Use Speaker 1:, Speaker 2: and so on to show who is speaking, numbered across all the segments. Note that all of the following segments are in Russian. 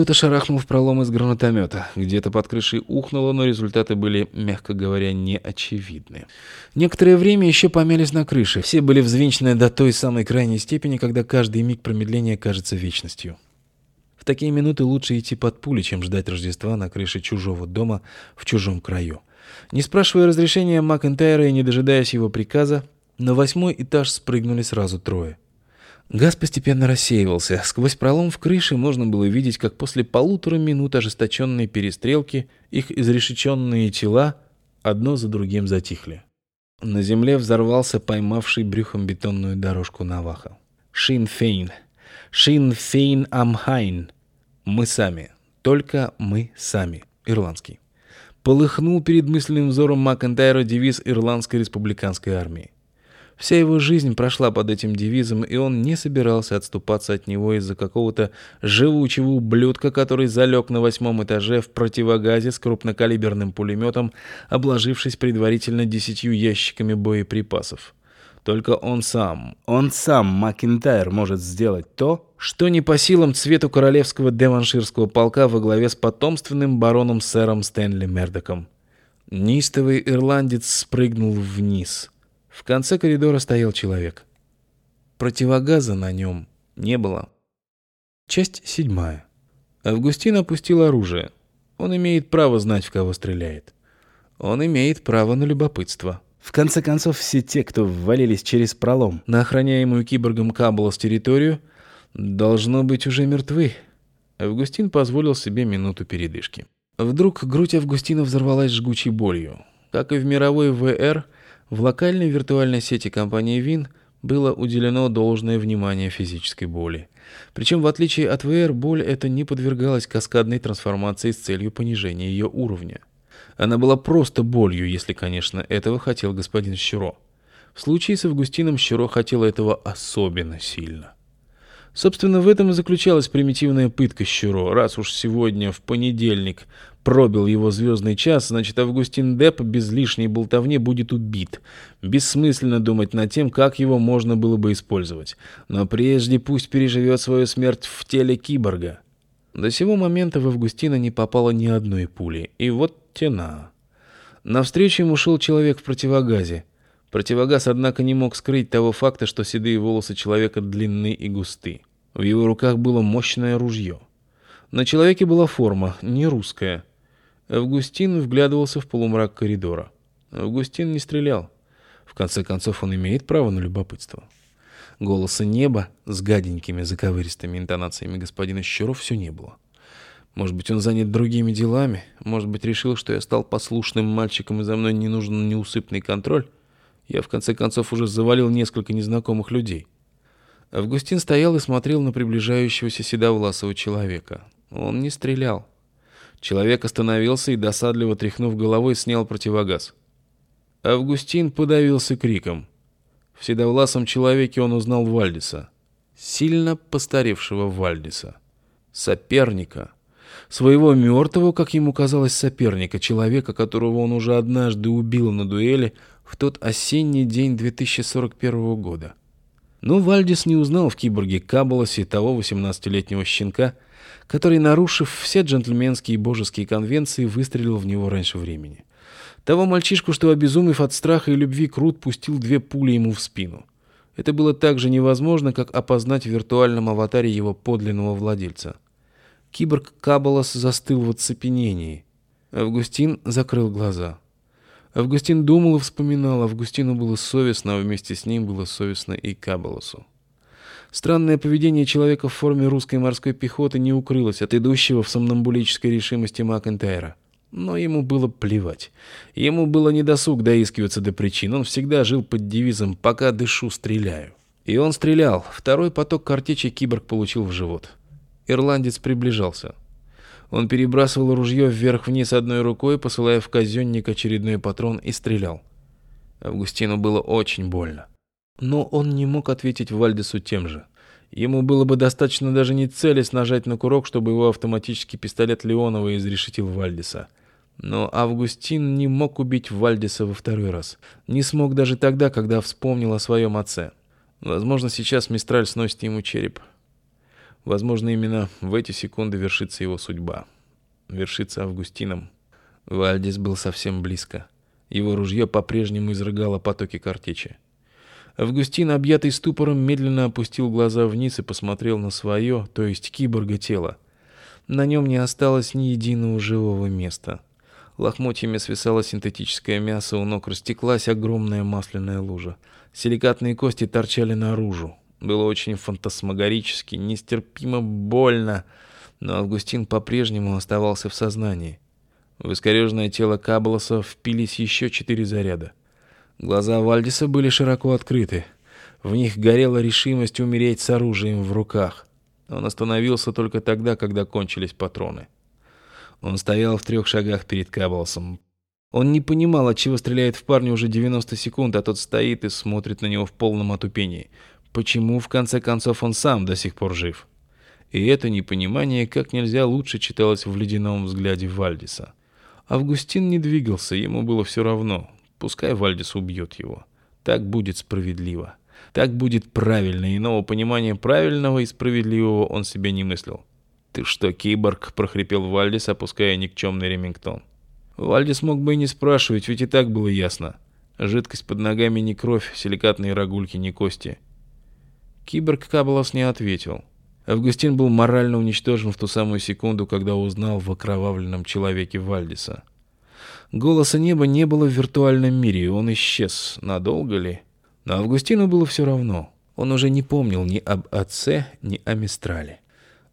Speaker 1: Кто-то шарахнул в пролом из гранатомета. Где-то под крышей ухнуло, но результаты были, мягко говоря, неочевидны. Некоторое время еще помялись на крыше. Все были взвинчены до той самой крайней степени, когда каждый миг промедления кажется вечностью. В такие минуты лучше идти под пули, чем ждать Рождества на крыше чужого дома в чужом краю. Не спрашивая разрешения Макентайра и не дожидаясь его приказа, на восьмой этаж спрыгнули сразу трое. Газ постепенно рассеивался. Сквозь пролом в крыше можно было видеть, как после полутора минут ожесточенной перестрелки их изрешеченные тела одно за другим затихли. На земле взорвался поймавший брюхом бетонную дорожку Наваха. Sinn Féin. Sinn Féin Amháin. Мы сами. Только мы сами. Ирландский. Полыхнул перед мысленным взором Макентайра девиз Ирландской республиканской армии. Вся его жизнь прошла под этим девизом, и он не собирался отступаться от него из-за какого-то живучего ублюдка, который залег на восьмом этаже в противогазе с крупнокалиберным пулеметом, обложившись предварительно десятью ящиками боеприпасов. Только он сам, он сам, Макинтайр, может сделать то, что не по силам цвету королевского деванширского полка во главе с потомственным бароном сэром Стэнли Мердоком. Нистовый ирландец спрыгнул вниз — в конце коридора стоял человек. Противогаза на нем не было. Часть седьмая. Августин опустил оружие. Он имеет право знать, в кого стреляет. Он имеет право на любопытство. В конце концов, все те, кто ввалились через пролом на охраняемую киборгом Каббала территорию, должно быть уже мертвы. Августин позволил себе минуту передышки. Вдруг грудь Августина взорвалась жгучей болью. Как и в мировой ВР, в локальной виртуальной сети компании Win было уделено должное внимание физической боли. Причем, в отличие от VR, боль эта не подвергалась каскадной трансформации с целью понижения ее уровня. Она была просто болью, если, конечно, этого хотел господин Щуро. В случае с Августином Щуро хотел этого особенно сильно. Собственно, в этом и заключалась примитивная пытка Щуро. Раз уж сегодня, в понедельник, пробил его звездный час, значит, Августин Депп без лишней болтовни будет убит. Бессмысленно думать над тем, как его можно было бы использовать. Но прежде пусть переживет свою смерть в теле киборга. До сего момента в Августина не попало ни одной пули. И вот тена. Навстречу ему шел человек в противогазе. Противогаз, однако, не мог скрыть того факта, что седые волосы человека длинны и густы. В его руках было мощное ружье. На человеке была форма, не русская. Августин вглядывался в полумрак коридора. Августин не стрелял. В конце концов, он имеет право на любопытство. Голоса неба с гаденькими заковыристыми интонациями господина Щуров все не было. Может быть, он занят другими делами? Может быть, решил, что я стал послушным мальчиком и за мной не нужен неусыпный контроль? Я, в конце концов, уже завалил несколько незнакомых людей. Августин стоял и смотрел на приближающегося седовласого человека. Он не стрелял. Человек остановился и, досадливо тряхнув головой, снял противогаз. Августин подавился криком. В седовласом человеке он узнал Вальдиса. Сильно постаревшего Вальдиса. Соперника. Своего мертвого, как ему казалось, соперника, человека, которого он уже однажды убил на дуэли, в тот осенний день 2041 года. Но Вальдис не узнал в киборге Каббалосе того 18-летнего щенка, который, нарушив все джентльменские и божеские конвенции, выстрелил в него раньше времени. Того мальчишку, что, обезумев от страха и любви, Крут пустил две пули ему в спину. Это было так же невозможно, как опознать в виртуальном аватаре его подлинного владельца. Киборг Каббалос застыл в оцепенении. Августин закрыл глаза. Августин думал и вспоминал. Августину было совестно, а вместе с ним было совестно и Кабалосу. Странное поведение человека в форме русской морской пехоты не укрылось от идущего в сомнамбулической решимости Макентайра. Но ему было плевать. Ему было недосуг доискиваться до причин. Он всегда жил под девизом «пока дышу, стреляю». И он стрелял. Второй поток картечи киборг получил в живот. Ирландец приближался. Он перебрасывал ружье вверх-вниз одной рукой, посылая в казенник очередной патрон и стрелял. Августину было очень больно. Но он не мог ответить Вальдесу тем же. Ему было бы достаточно даже не целясь нажать на курок, чтобы его автоматический пистолет Леонова изрешетил Вальдеса. Но Августин не мог убить Вальдеса во второй раз. Не смог даже тогда, когда вспомнил о своем отце. Возможно, сейчас Мистраль сносит ему череп. Возможно, именно в эти секунды вершится его судьба. Вершится Августином. Вальдис был совсем близко. Его ружье по-прежнему изрыгало потоки картечи. Августин, объятый ступором, медленно опустил глаза вниз и посмотрел на свое, то есть киборга тело. На нем не осталось ни единого живого места. Лохмотьями свисало синтетическое мясо, у ног растеклась огромная масляная лужа. Силикатные кости торчали наружу. Было очень фантасмагорически, нестерпимо больно, но Августин по-прежнему оставался в сознании. В искореженное тело Каблоса впились еще четыре заряда. Глаза Вальдиса были широко открыты. В них горела решимость умереть с оружием в руках. Он остановился только тогда, когда кончились патроны. Он стоял в трех шагах перед Каблосом. Он не понимал, от чего стреляет в парня уже 90 секунд, а тот стоит и смотрит на него в полном отупении. Почему, в конце концов, он сам до сих пор жив? И это непонимание как нельзя лучше читалось в ледяном взгляде Вальдиса. Августин не двигался, ему было все равно. Пускай Вальдис убьет его. Так будет справедливо. Так будет правильно. Иного понимания правильного и справедливого он себе не мыслил. «Ты что, киборг?» — прохрипел Вальдис, опуская никчемный ремингтон. Вальдис мог бы и не спрашивать, ведь и так было ясно. Жидкость под ногами не кровь, силикатные рогульки не кости. Киборг Каблос не ответил. Августин был морально уничтожен в ту самую секунду, когда узнал в окровавленном человеке Вальдиса. Голоса неба не было в виртуальном мире, и он исчез. Надолго ли? Но Августину было все равно. Он уже не помнил ни об отце, ни о Мистрале.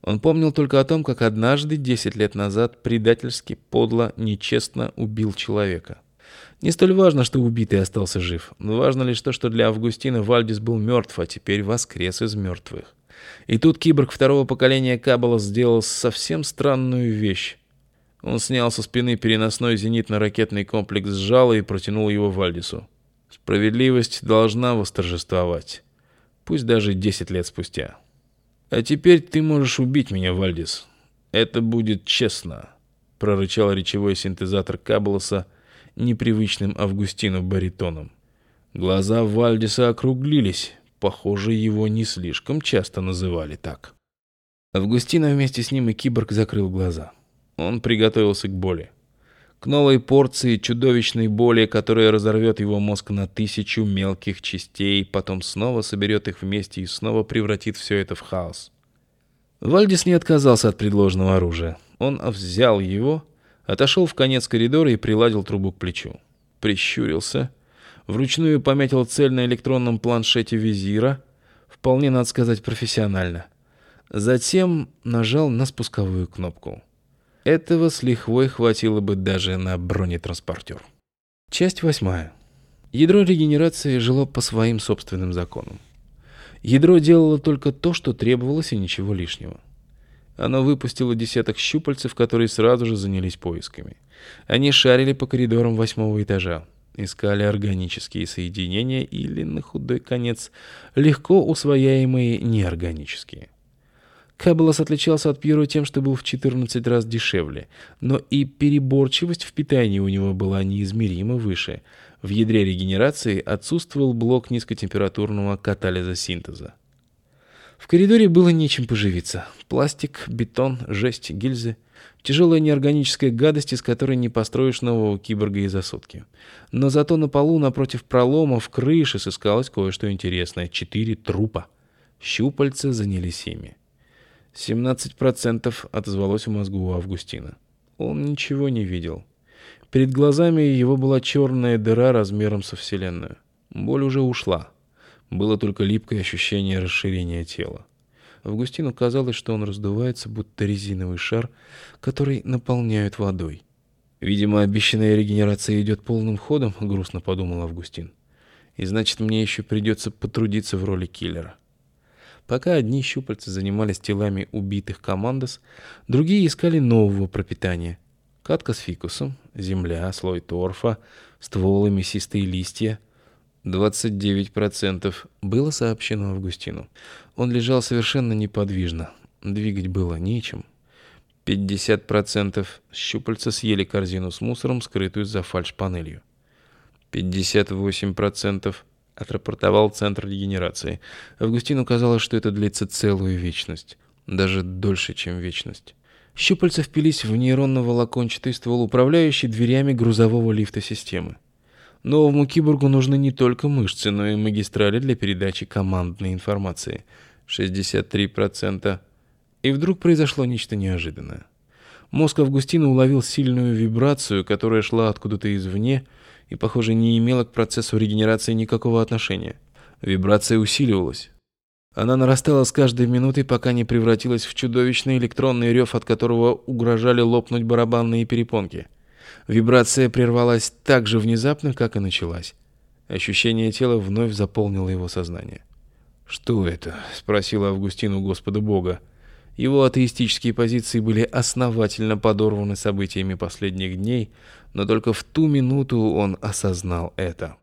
Speaker 1: Он помнил только о том, как однажды, десять лет назад, предательски, подло, нечестно убил человека. Не столь важно, что убитый остался жив, но важно лишь то, что для Августина Вальдис был мертв, а теперь воскрес из мертвых. И тут киборг второго поколения Каббала сделал совсем странную вещь. Он снял со спины переносной зенитно-ракетный комплекс сжала и протянул его Вальдису. Справедливость должна восторжествовать, пусть даже десять лет спустя. «А теперь ты можешь убить меня, Вальдис. Это будет честно», — прорычал речевой синтезатор Каблоса непривычным Августину баритоном. Глаза Вальдиса округлились. Похоже, его не слишком часто называли так. Августина вместе с ним и киборг закрыл глаза. Он приготовился к боли. К новой порции чудовищной боли, которая разорвет его мозг на тысячу мелких частей, потом снова соберет их вместе и снова превратит все это в хаос. Вальдис не отказался от предложенного оружия. Он взял его, отошел в конец коридора и приладил трубу к плечу. Прищурился, вручную пометил цель на электронном планшете визира, вполне, надо сказать, профессионально. Затем нажал на спусковую кнопку. Этого с лихвой хватило бы даже на бронетранспортер. Часть восьмая. Ядро регенерации жило по своим собственным законам. Ядро делало только то, что требовалось, и ничего лишнего. Оно выпустило десяток щупальцев, которые сразу же занялись поисками. Они шарили по коридорам восьмого этажа, искали органические соединения или, на худой конец, легко усвояемые неорганические. Каблас отличался от Пьеро тем, что был в 14 раз дешевле, но и переборчивость в питании у него была неизмеримо выше. В ядре регенерации отсутствовал блок низкотемпературного катализа синтеза. В коридоре было нечем поживиться. Пластик, бетон, жесть, гильзы. Тяжелая неорганическая гадость, из которой не построишь нового киборга и за сутки. Но зато на полу напротив пролома в крыше сыскалось кое-что интересное. Четыре трупа. Щупальца занялись ими. 17% отозвалось в мозгу у Августина. Он ничего не видел. Перед глазами его была черная дыра размером со Вселенную. Боль уже ушла. Было только липкое ощущение расширения тела. Августину казалось, что он раздувается, будто резиновый шар, который наполняют водой. «Видимо, обещанная регенерация идет полным ходом», — грустно подумал Августин. «И значит, мне еще придется потрудиться в роли киллера». Пока одни щупальца занимались телами убитых командос, другие искали нового пропитания. Катка с фикусом, земля, слой торфа, стволы, мясистые листья. 29% было сообщено Августину. Он лежал совершенно неподвижно. Двигать было нечем. 50% щупальца съели корзину с мусором, скрытую за фальшпанелью. 58% отрапортовал Центр регенерации. Августину казалось, что это длится целую вечность. Даже дольше, чем вечность. Щупальца впились в нейронно-волокончатый ствол, управляющий дверями грузового лифта системы. Новому киборгу нужны не только мышцы, но и магистрали для передачи командной информации. 63%. И вдруг произошло нечто неожиданное. Мозг Августина уловил сильную вибрацию, которая шла откуда-то извне и, похоже, не имела к процессу регенерации никакого отношения. Вибрация усиливалась. Она нарастала с каждой минутой, пока не превратилась в чудовищный электронный рев, от которого угрожали лопнуть барабанные перепонки. Вибрация прервалась так же внезапно, как и началась. Ощущение тела вновь заполнило его сознание. «Что это?» — спросил Августин у Господа Бога. Его атеистические позиции были основательно подорваны событиями последних дней, но только в ту минуту он осознал это.